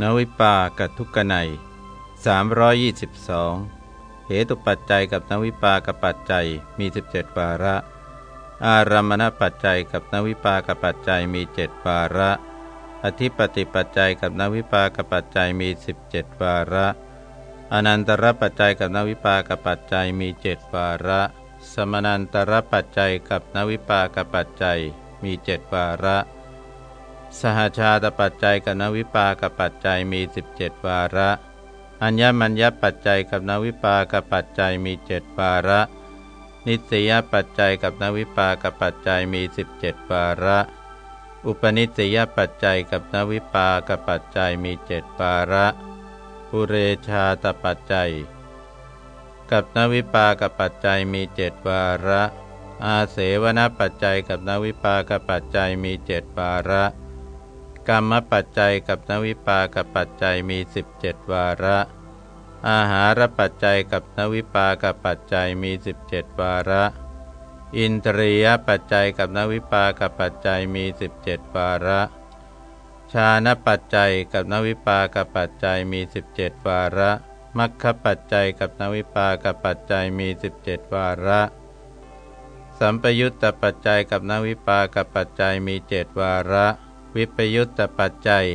นวิปากัทุกนัย322 เหตุปัจจัยกับนวิปากปัจจัยมี 17 วาระ อารามณปัจจัยกับนวิปากปัจจัยมีเจ็ดวาระ อธิปติปัจจัยกับนวิปากปัจจัยมี 17 วาระ อนันตรปัจจัยกับนวิปากปัจจัยมีเจ็ดวาระ สมนันตรปัจจัยกับนวิปากปัจจัยมีเจ็ดวาระ สหชาตปัจจัยกับนวิปากับปัจจัยมี 17 วาระ อัญญมัญญปัจจัยกับนวิปากับปัจจัยมีเจ็ดวาระ นิสยปัจจัยกับนวิปากับปัจจัยมี 17 วาระ อุปนิสยปัจจัยกับนวิปากับปัจจัยมีเจ็ดวาระปุเรชาตปัจจัย กับนวิปากับปัจจัยมีเจ็ดวาระ อาเสวนปัจจัยกับนวิปากับปัจจัยมีเจ็ดวาระ กรรมปัจจัยกับนวิปากปัจจัยมี 17 วาระ อาหารปัจจัยกับนวิปากปัจจัยมี 17 วาระ อินทรียปัจจัยกับนวิปากปัจจัยมี 17 วาระ ชาณปัจจัยกับนวิปากปัจจัยมี 17 วาระมัคคปัจจัยกับนวิปากปัจจัยมี 17 วาระ สัมปยุตตปัจจัยกับนวิปากปัจจัยมีเจ็ดวาระ วิปยุตตปัจจัย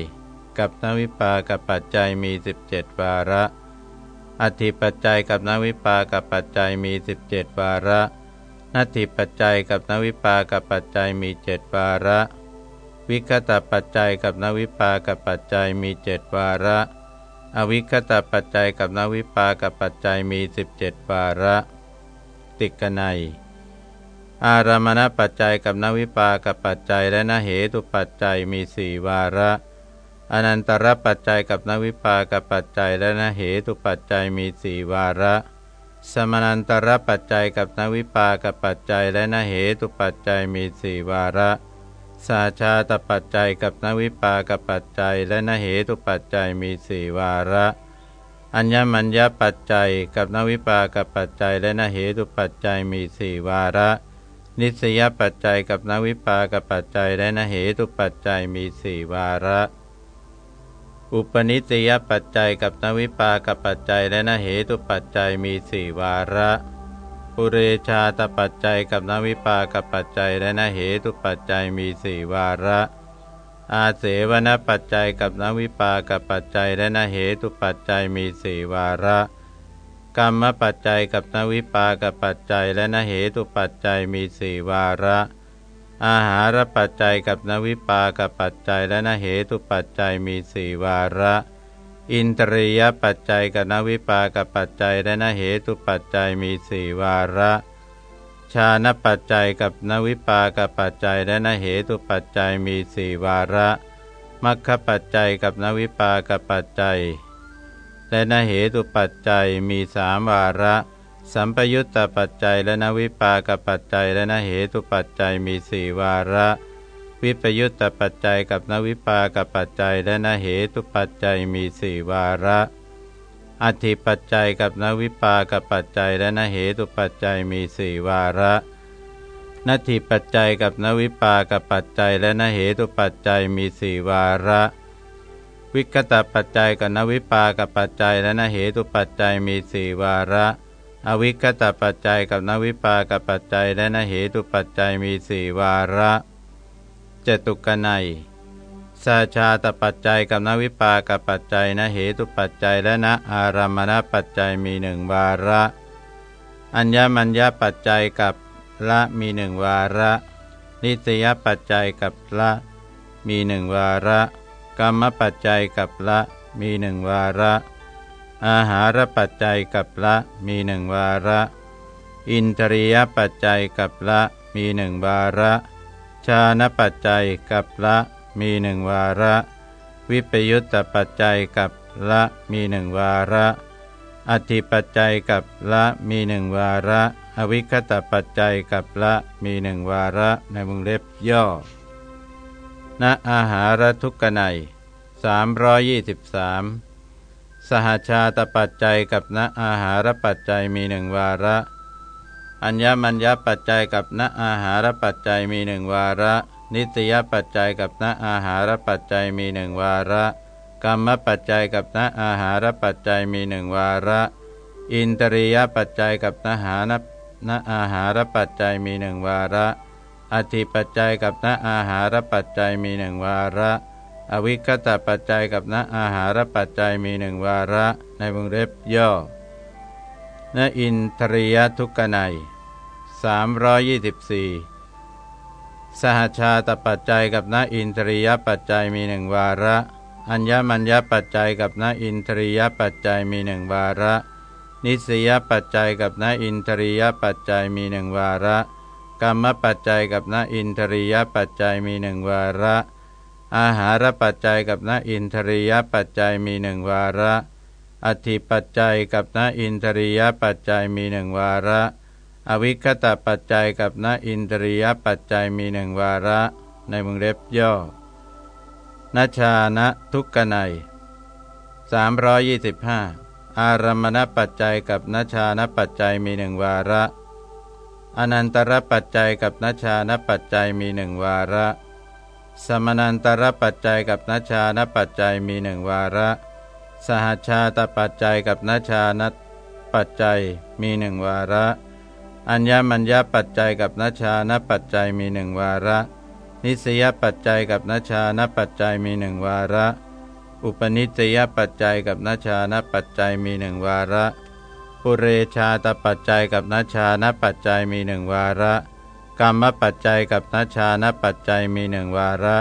กับนวิปากับปัจจัยมี 17 วาระ อธิปัจจัยกับนวิปากับปัจจัยมี 17 วาระนัตถิปัจจัยกับนวิปากับปัจจัยมีเจ็ดวาระ วิคตปัจจัยกับนวิปากับปัจจัยมีเจ็ดวาระ อวิคตปัจจัยกับนวิปากับปัจจัยมี17วาระ ติกนัย อารามณปัจจัยกับนวิปากับปัจจัยและนเหตุปัจจัยมีสี่วาระ อนันตรปัจจัยกับนวิปากับปัจจัยและนเหตุปัจจัยมีสี่วาระ สมนันตรปัจจัยกับนวิปากับปัจจัยและนเหตุปัจจัยมีสี่วาระสาชาตปัจจัยกับนวิปากับปัจจัย และนเหตุปัจจัยมีสี่วาระ อัญญมัญญปัจจัย กับนวิปากับปัจจัย และนเหตุปัจจัยมีสี่วาระ นิสยปัจจัยกับนวิปากปัจจัยและนเหตุปัจจัยมีสี่วาระ อุปนิสยปัจจัยกับนวิปากปัจจัยและนเหตุปัจจัยมีสี่วาระ ปุเรชาตปัจจัยกับนวิปากปัจจัยและนเหตุปัจจัยมีสี่วาระ อาเสวนปัจจัยกับนวิปากปัจจัยและนเหตุปัจจัยมีสี่วาระ กรรมปัจจัยกับนวิปากปัจจัยและนเหตุปัจจัยมีสี่วาระ อาหารปัจจัยกับนวิปากปัจจัยและนเหตุปัจจัยมีสี่วาระ อินตรียปัจจัยกับนวิปากปัจจัยและนเหตุปัจจัยมีสี่วาระ ชาณปัจจัยกับนวิปากปัจจัยและนเหตุปัจจัยมีสี่วาระมัคคปัจจัยกับนวิปากปัจจัย และนเหตุปัจจัยมีสามวาระ สัมปยุตตปัจจัยและนวิปากปัจจัยและนเหตุปัจจัยมีสี่วาระ วิปยุตตปัจจัยกับนวิปากปัจจัยและนเหตุปัจจัยมีสี่วาระ อธิปัจจัยกับนวิปากปัจจัยและนเหตุปัจจัยมีสี่วาระนัตถิปัจจัยกับนวิปากปัจจัยและนเหตุปัจจัยมีสี่วาระ วิกตปัจจัยกับนวิปากับปัจจัยและนเหตุปัจจัยมีสี่วาระ อวิกตปัจจัยกับนวิปากับปัจจัยและนเหตุปัจจัยมีสี่วาระจตุกนัยสาชาตปัจจัยกับนวิปากับปัจจัยนเหตุปัจจัยและนอารามณปัจจัยมีหนึ่งวาระ อัญญมัญญปัจจัยกับละมีหนึ่งวาระนิสยปัจจัยกับละมีหนึ่งวาระ กรรมปัจจัยกับละมีหนึ่งวาระ อาหารปัจจัยกับละมีหนึ่งวาระ อินทรียปัจจัยกับละมีหนึ่งวาระ ชาณปัจจัยกับละมีหนึ่งวาระ วิปยุตตปัจจัยกับละมีหนึ่งวาระ อธิปัจจัยกับละมีหนึ่งวาระ อวิคตปัจจัยกับละมีหนึ่งวาระในวงเล็บย่อ ณอาหารทุกนัย323สหชาตปัจจัยกับณอาหารปัจจัยมีหนึ่งวาระ อัญญมัญญปัจจัยกับณอาหารปัจจัยมีหนึ่งวาระ นิตยปัจจัยกับณอาหารปัจจัยมีหนึ่งวาระ กรรมปัจจัยกับณอาหารปัจจัยมีหนึ่งวาระ อินตรียปัจจัยกับนหานณอาหารปัจจัยมีหนึ่งวาระ อธิปัจจัยกับณอาหารปัจจัยมีหนึ่งวาระ อวิคตปัจจัยกับณอาหารปัจจัยมีหนึ่งวาระ ในวงเล็บย่อ ณอินทรียทุกขไน324สหชาตปัจจัยกับณอินทรียปัจจัยมีหนึ่งวาระ อัญญมัญญปัจจัยกับณอินทรียปัจจัยมีหนึ่งวาระ นิสยปัจจัยกับณอินทรียปัจจัยมีหนึ่งวาระ กรรมปัจจัยกับณอินทรียปัจจัยมีหนึ่งวาระ อาหารปัจจัยกับณอินทรียปัจจัยมีหนึ่งวาระ อธิปัจจัยกับณอินทรียปัจจัยมีหนึ่งวาระ อวิคตปัจจัยกับณอินทรียปัจจัยมีหนึ่งวาระ ในมงเล็บย่อนัชานะทุกขไน325 อารมณปัจจัยกับนัชานปัจจัยมีหนึ่งวาระ อนันตรปัจจัยกับนัชานปัจจัยมีหนึ่งวาระ สมนันตรปัจจัยกับนัชานปัจจัยมีหนึ่งวาระ สหชาตปัจจัยกับนัชานปัจจัยมีหนึ่งวาระ อัญญมัญญปัจจัยกับนัชานปัจจัยมีหนึ่งวาระ นิสยปัจจัยกับนัชานปัจจัยมีหนึ่งวาระ อุปนิสยปัจจัยกับนัชานปัจจัยมีหนึ่งวาระ ปุเรชาตปัจจัยกับนัชานปัจจัยมีหนึ่งวาระกรรมปัจจัยกับนัชานปัจจัยมีหนึ่งวาระ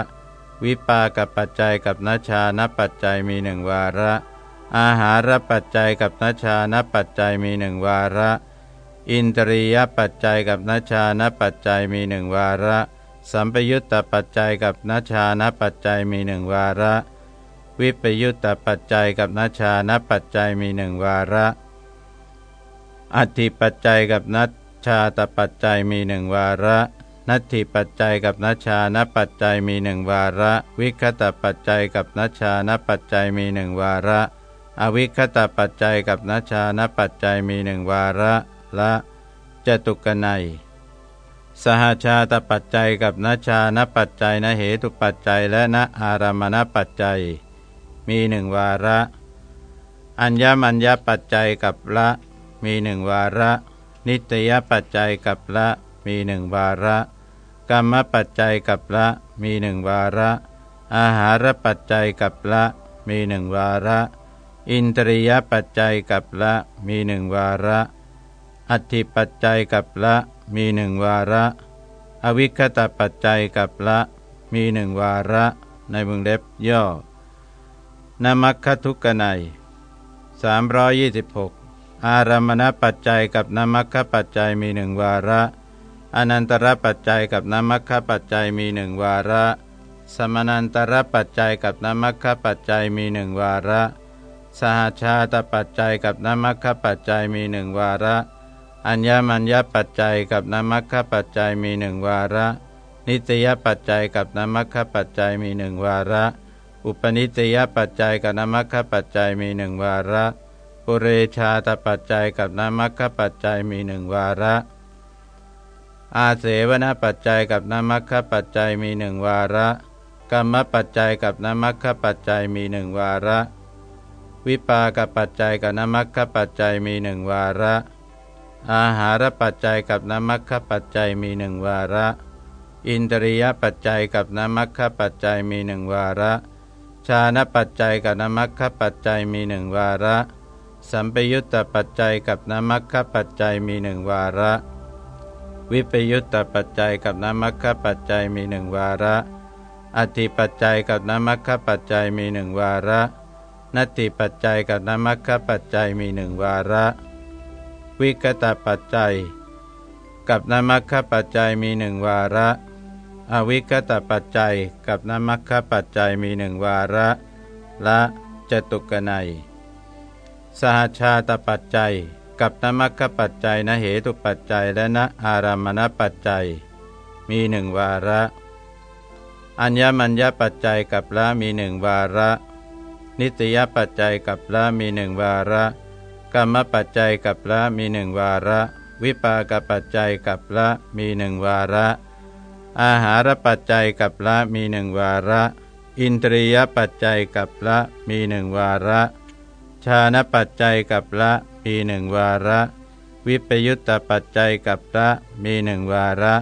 วิปากปัจจัยกับนัชานปัจจัยมีหนึ่งวาระ อาหารปัจจัยกับนัชานปัจจัยมีหนึ่งวาระ อินตรียปัจจัยกับนัชานปัจจัยมีหนึ่งวาระ สัมปยุตตปัจจัยกับนัชานปัจจัยมีหนึ่งวาระ วิปยุตตปัจจัยกับนัชานปัจจัยมีหนึ่งวาระ อธิปัจจัยกับนัชชาตปัจจัยมีหนึ่งวาระ นัตถิปัจจัยกับนัชชานปัจจัยมีหนึ่งวาระ วิคตปัจจัยกับนัชชานปัจจัยมีหนึ่งวาระ อวิคตปัจจัยกับนัชชานปัจจัยมีหนึ่งวาระละจตุกนัยสหชาตปัจจัยกับนชานปัจจัยนเหตุปัจจัยและนอารามณปัจจัย มีหนึ่งวาระ อัญญมัญญปัจจัยกับละ มีหนึ่งวาระ นิตยปัจจัยกับละ มีหนึ่งวาระ กรรมปัจจัยกับละ มีหนึ่งวาระ อาหารปัจจัยกับละ มีหนึ่งวาระ อินตรียปัจจัยกับละ มีหนึ่งวาระ อัติปัจจัยกับละ มีหนึ่งวาระ อวิคตปัจจัยกับละ มีหนึ่งวาระ ในวงเล็บย่อนมัคคทุกนัย326 อารมณปัจจัยกับนมัคคปัจจัยมีหนึ่งวาระอนันตรปัจจัยกับนมัคคปัจจัยมีหนึ่งวาระ สมนันตรปัจจัยกับนมัคคปัจจัยมีหนึ่งวาระ สหชาตปัจจัยกับนมัคคปัจจัยมีหนึ่งวาระ อัญญมัญญปัจจัยกับนมัคคปัจจัยมีหนึ่งวาระ นิตยปัจจัยกับนมัคคปัจจัยมีหนึ่งวาระ อุปนิตยปัจจัยกับนมัคคปัจจัยมีหนึ่งวาระ ปุเรชาตปัจจัยกับนมัคคปัจจัยมีหนึ่งวาระ อาเสวนปัจจัยกับนมัคคปัจจัยมีหนึ่งวาระกรรมปัจจัยกับนมัคคปัจจัยมีหนึ่งวาระ วิปากปัจจัยกับนมัคคปัจจัยมีหนึ่งวาระ อาหารปัจจัยกับน้ำมัคคปัจจัยมีหนึ่งวาระ อินทรียปัจจัยกับน้ำมัคคปัจจัยมีหนึ่งวาระ ชาณปัจจัยกับน้ำมัคคปัจจัยมีหนึ่งวาระ สัมปยุตตปัจจัยกับน้ำมัคคปัจจัยมีหนึ่งวาระ วิปยุตตปัจจัยกับน้ำมัคคปัจจัยมีหนึ่งวาระ อธิปัจจัยกับน้ำมัคคปัจจัยมีหนึ่งวาระนติปัจจัยกับน้ำมัคคปัจจัยมีหนึ่งวาระ วิกตปัจจัย กับนมัคคปัจจัยมีหนึ่งวาระ อวิกตปัจจัยกับนมัคคปัจจัยมีหนึ่งวาระ ละจตุกนัย สหชาตปัจจัย กับนมัคคปัจจัยนเหตุปัจจัยและนอารามณปัจจัย มีหนึ่งวาระ อัญญมัญญปัจจัยกับละมีหนึ่งวาระ นิตยปัจจัยกับละมีหนึ่งวาระกรรมปัจจัยกับละมีหนึ่งวาระ วิปากปัจจัยกับละมีหนึ่งวาระ อาหารปัจจัยกับละมีหนึ่งวาระ อินทรียปัจจัยกับละมีหนึ่งวาระ ชาณปัจจัยกับละมีหนึ่งวาระ วิปยุตตปัจจัยกับละมีหนึ่งวาระ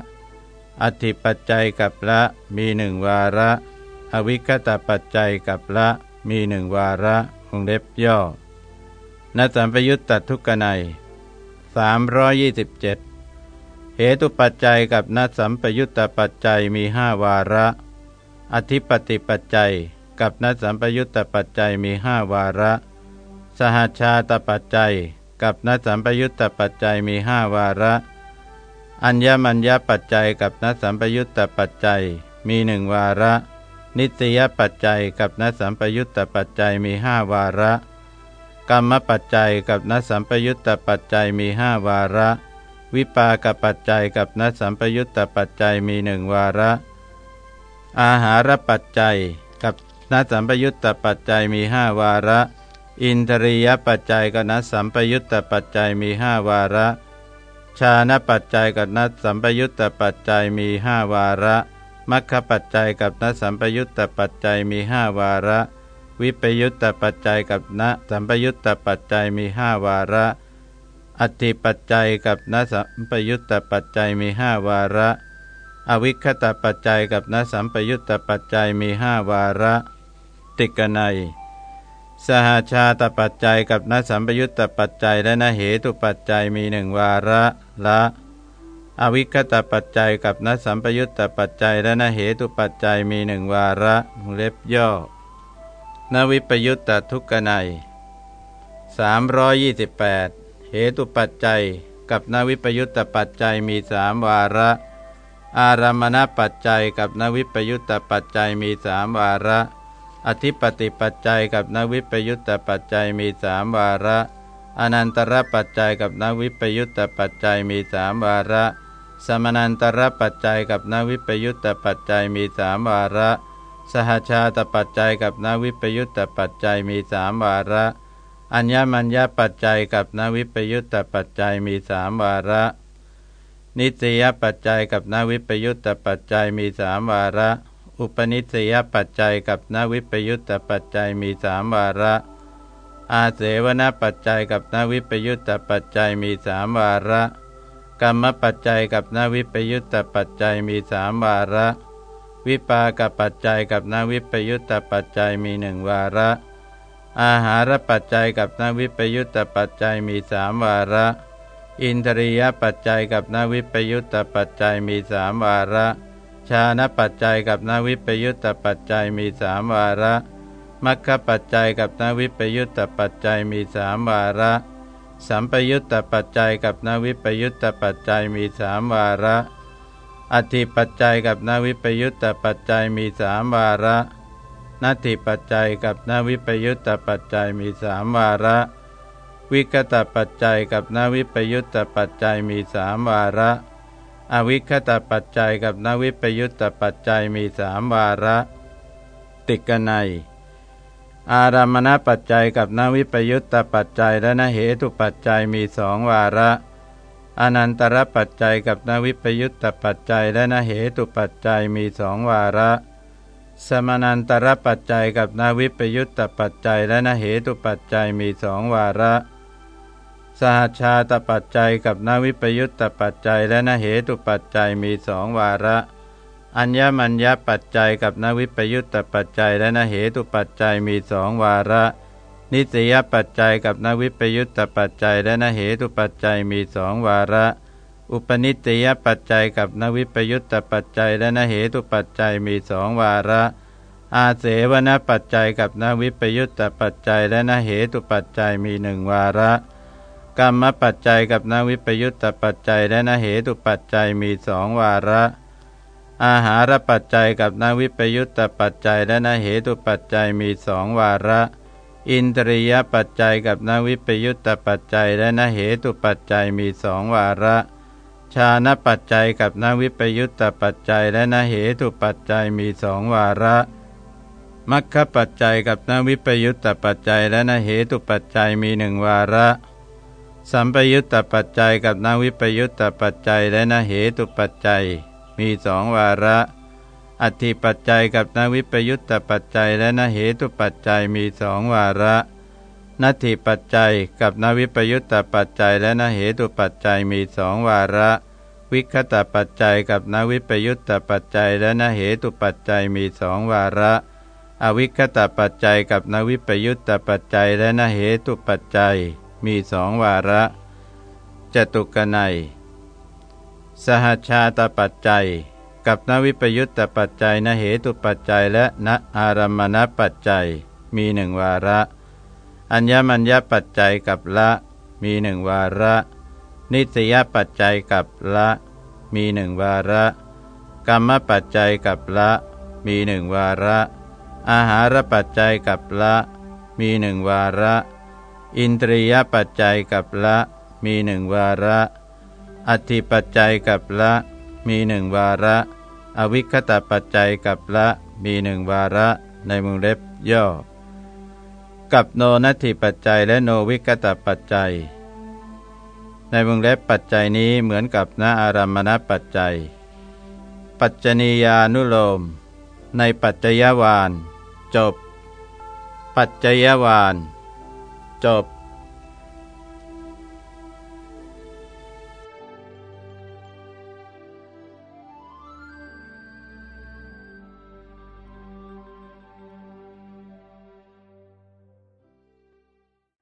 อธิปัจจัยกับละมีหนึ่งวาระ อวิคตปัจจัยกับละมีหนึ่งวาระองเล็บย่อนัสัมปยุตตทุกนัย327เหตุปัจจัยกับนัสัมปยุตตปัจจัยมีห้าวาระ อธิปติปัจจัย กับนัสัมปยุตตปัจจัยมีห้าวาระ หชาตปัจจัย กับนัสัมปยุตตปัจจัยมีห้าวาระ อัญญมัญญปัจจัยกับนัสัมปยุตตปัจจัยมีหนึ่งวาระ นิสยปัจจัยกับนัสัมปยุตตปัจจัยมีห้าวาระ กรรมปัจจัยกับนสัมปยุตตปัจจัยมีห้าวาระ วิปากปัจจัยกับนสัมปยุตตปัจจัยมีหนึ่งวาระ อาหารปัจจัยกับนสัมปยุตตปัจจัยมีห้าวาระ อินทรียปัจจัยกับนสัมปยุตตปัจจัยมีห้าวาระ ชาณปัจจัยกับนสัมปยุตตปัจจัยมีห้าวาระมัคคปัจจัยกับนัสัมปยุตตปัจจัยมีห้าวาระ วิปยุตตปัจจัยกับณสัมปยุตตปัจจัยมีห้าวาระ อธิปัจจัยกับณสัมปยุตตปัจจัยมีห้าวาระ อวิคตปัจจัยกับณสัมปยุตตปัจจัยมีห้าวาระ ติกนัย สหาชาตปัจจัยกับณสัมปยุตตปัจจัยและนเหตุปัจจัยมีหนึ่งวาระละ อวิคตปัจจัยกับณสัมปยุตตปัจจัยและนเหตุปัจจัยมีหนึ่งวาระเล็บย่อ นวิปยุตตทุกนัย328เหตุปัจจัยกับนวิปยุตตปัจจัยมีสามวาระ อารามณปัจจัยกับนวิปยุตตปัจจัยมีสามวาระ อธิปติปัจจัยกับนวิปยุตตปัจจัยมีสามวาระ อนันตรปัจจัยกับนวิปยุตตปัจจัยมีสามวาระ สมนันตรปัจจัยกับนวิปยุตตปัจจัยมีสามวาระ สหชาตปัจจัยกับนวิปยุตตปัจจัยมีสามวาระ อัญญมัญญปัจจัยกับนวิปยุตตปัจจัยมีสามวาระ นิสยปัจจัยกับนวิปยุตตปัจจัยมีสามวาระ อุปนิสยปัจจัยกับนวิปยุตตปัจจัยมีสามวาระ อาเสวนปัจจัยกับนวิปยุตตปัจจัยมีสามวาระ กรรมปัจจัยกับนวิปยุตตปัจจัยมีสามวาระ วิปากปัจจัยกับนวิปยุตตปัจจัยมีหนึ่งวาระ อาหารปัจจัยกับนวิปยุตตปัจจัยมีสามวาระ อินทรียปัจจัยกับนวิปยุตตปัจจัยมีสามวาระ ชาณปัจจัยกับนวิปยุตตปัจจัยมีสามวาระมัคคปัจจัยกับนวิปยุตตปัจจัยมีสามวาระ สัมปยุตตปัจจัยกับนวิปยุตตปัจจัยมีสามวาระอธิปัจจัยกับนวิปยุตตปัจจัยมีสามวาระนัตถิปัจจัยกับนวิปยุตตปัจจัยมีสามวาระ วิกตปัจจัยกับนวิปยุตตปัจจัยมีสามวาระ อวิคตปัจจัยกับนวิปยุตตปัจจัยมีสามวาระ ติกนัย อารามณปัจจัยกับนวิปยุตตปัจจัยและนเหตุปัจจัยมีสองวาระ อนันตรปัจจัยกับนวิปยุตตปัจจัยและนเหตุปัจจัยมีสองวาระ สมานันตรปัจจัยกับนวิปยุตตปัจจัยและนเหตุปัจจัยมีสองวาระ สหชาตปัจจัยกับนวิปยุตตปัจจัยและนเหตุปัจจัยมีสองวาระ อัญญมัญญปัจจัยกับนวิปยุตตปัจจัยและนเหตุปัจจัยมีสองวาระ นิสยปัจจัยกับนวิปยุตตปัจจัยและนเหตุปัจจัยมีสองวาระ อุปนิสยปัจจัยกับนวิปยุตตปัจจัยและนเหตุปัจจัยมีสองวาระ อาเสวนปัจจัยกับนวิปยุตตปัจจัยและนเหตุปัจจัยมีหนึ่งวาระ กรรมปัจจัยกับนวิปยุตตปัจจัยและนเหตุปัจจัยมีสองวาระ อาหารปัจจัยกับนวิปยุตตปัจจัยและนเหตุปัจจัยมีสองวาระ อินทรียปัจจัยกับนวิปยุตตปัจจัยและนเหตุปัจจัยมีสองวาระชาณปัจจัยกับนวิปยุตตปัจจัยและนเหตุปัจจัยมีสองวาระมัคคปัจจัยกับนวิปยุตตปัจจัยและนเหตุปัจจัยมีหนึ่งวาระ สัมปยุตตปัจจัยกับนวิปยุตตปัจจัยและนเหตุปัจจัย มีสองวาระ อธิปัจจัยกับนวิปยุตตปัจจัยและนเหตุปัจจัยมีสองวาระนัตถิปัจจัยกับนวิปยุตตปัจจัยและนเหตุปัจจัยมีสองวาระ วิคตปัจจัยกับนวิปยุตตปัจจัยและนเหตุปัจจัยมีสองวาระ อวิคตปัจจัยกับนวิปยุตตปัจจัยและนเหตุปัจจัย มีสองวาระจตุกนัย สหชาตปัจจัย กับนวิปยุตตปัจจัยนเหตุปัจจัยและนอารมณปัจจัย มีหนึ่งวาระ อัญญมัญญปัจจัยกับละมีหนึ่งวาระ นิสยปัจจัยกับละ มีหนึ่งวาระ กรรมปัจจัยกับละ มีหนึ่งวาระ อาหารปัจจัยกับละ มีหนึ่งวาระ อินทรียปัจจัยกับละมีหนึ่งวาระอธิปัจจัยกับละมีหนึ่งวาระ อวิคตปัจจัยกับละมีหนึ่งวาระในมุงเล็บย่อ กับโนนัตถิปัจจัยและโนวิกตปัจจัย ในวงเล็บปัจจัยนี้เหมือนกับนอารามณปัจจัย ปัจจนียานุโลม ในปัจจยวาน จบ ปัจจยวาน จบ